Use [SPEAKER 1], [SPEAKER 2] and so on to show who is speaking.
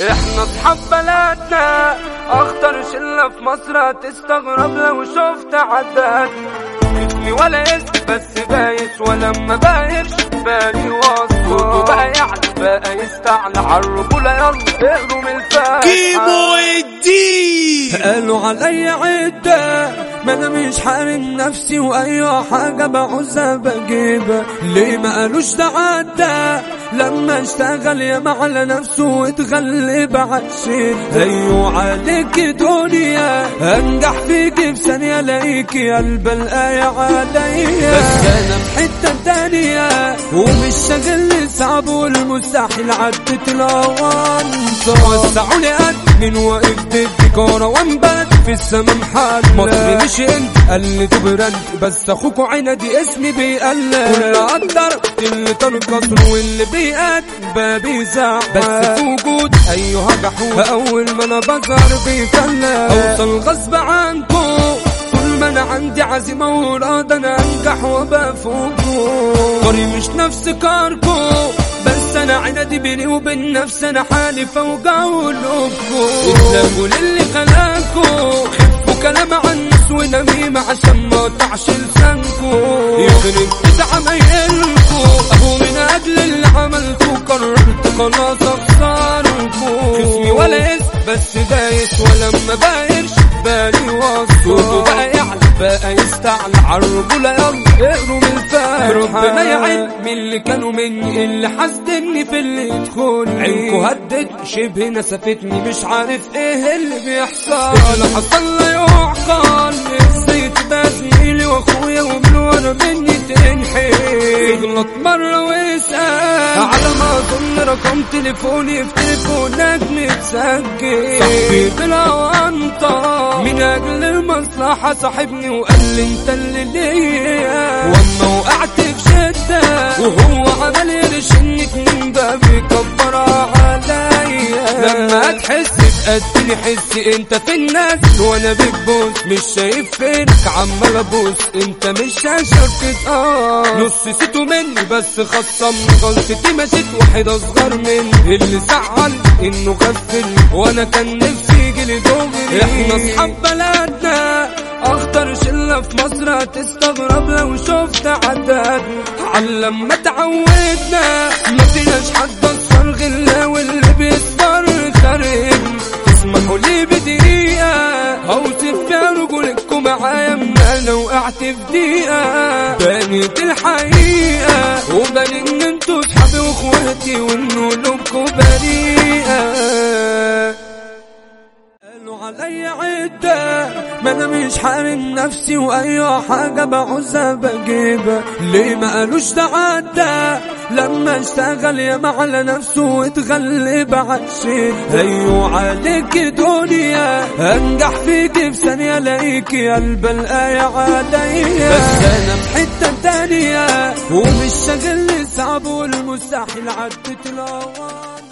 [SPEAKER 1] إحنا أصحاب بلدنا أخطر شلة في مصر هتستغرب لو شفت عدد اسمي ولا اسم بس بايش ولما بايش بالي واصل صوته بقى يعلى بقى يستعلى عالرجولة يلا اقروا من الفاتحة
[SPEAKER 2] قالوا عليا عدة. ما أنا مش حارم نفسي وأي حاجة بعوزها بجيبها ليه ما قالوش ده عدى؟ لما اشتغل يا على نفسه واتغلب عالشيء أيوه عليك دنيا أنجح فيك في ثانية ألاقيكي قلب الآية عليا. بس أنا في حتة تانية ومش شاغل صعب والمستحيل عدت الاوانطة وسعوا لي قد من ضد كروان بلد في السما محل مصري مش انت قلت براند بس اخوكوا عندي اسمي بيقلد كل قدر اللي تنقصر واللي بيقد بابي زعل. بس في وجود أيها جحود. أول ما أنا بظهر بيفلت أوصل غصب عنكم. طول ما أنا عندي عزيمة وإرادة أنا أنجح وابقى فوقكم طريق مش نفس كاركو. بس أنا عندي بيني وبين نفسي أنا حالي فوق اسلموا للي ونميمة عشان ما اقطعش لسانكم يخرب بيت عمايلكم اهو من أجل اللي عملته قررت خلاص اخسركم خصمي ولا اسم بس دايس ولما بايرش بالي واصل صوته بقى بقى يستعلى عالرجولة يلا اقروا من الفاتحة ربنا يعين. من اللي كانوا مني اللي حاسدني في اللي يدخل عينكوا هدت شبه نسفتني. مش عارف إيه اللي بيحصل. اللي حصل لا يعقل إزاي تبقى زميلي واخويا ومن ورا مني تنحي يغلط مرة ويسأل. اظن رقم تليفوني في تليفونك متسجل. صاحبي بالأونطة من أجل المصلحة صاحبني وقال لي انت اللي ليا. واما وقعت في شدة. وهو عمل يرشنك من باب يكبر عليا. لما تحس بقدني حس انت في الناس. وأنا بتبوس مش شايف فينك عمال ابوس انت مش شايف آه نص سيتو مني بس خصمني غلطتي مشيت واحد اصغر مني اللي زعل انه غفل. وأنا كان نفسي يجي لي دغري. إحنا اصحاب بلدنا. اخطر شلة في مصر هتستغرب لو شفت عدد. علم ما تعودنا ما فيناش حد اصفر غلا ما أنا وقعت في دقيقة بانت الحقيقة وبان إن أنتوا صحابي وإخواتي وان قلوبكم بريئة عليا عدة ما أنا مش حارم نفسي وأي حاجة بعوزها بجيبها ليه ما قالوش ده عدى لما اشتغل يا على نفسه واتغلب عالشيء أيوه عليك دنيا أنجح فيك في ثانية الاقيكي قلب الآية عليا بس أنا في حتة تانية ومش شاغل صعب والمستحيل عدت الأوان.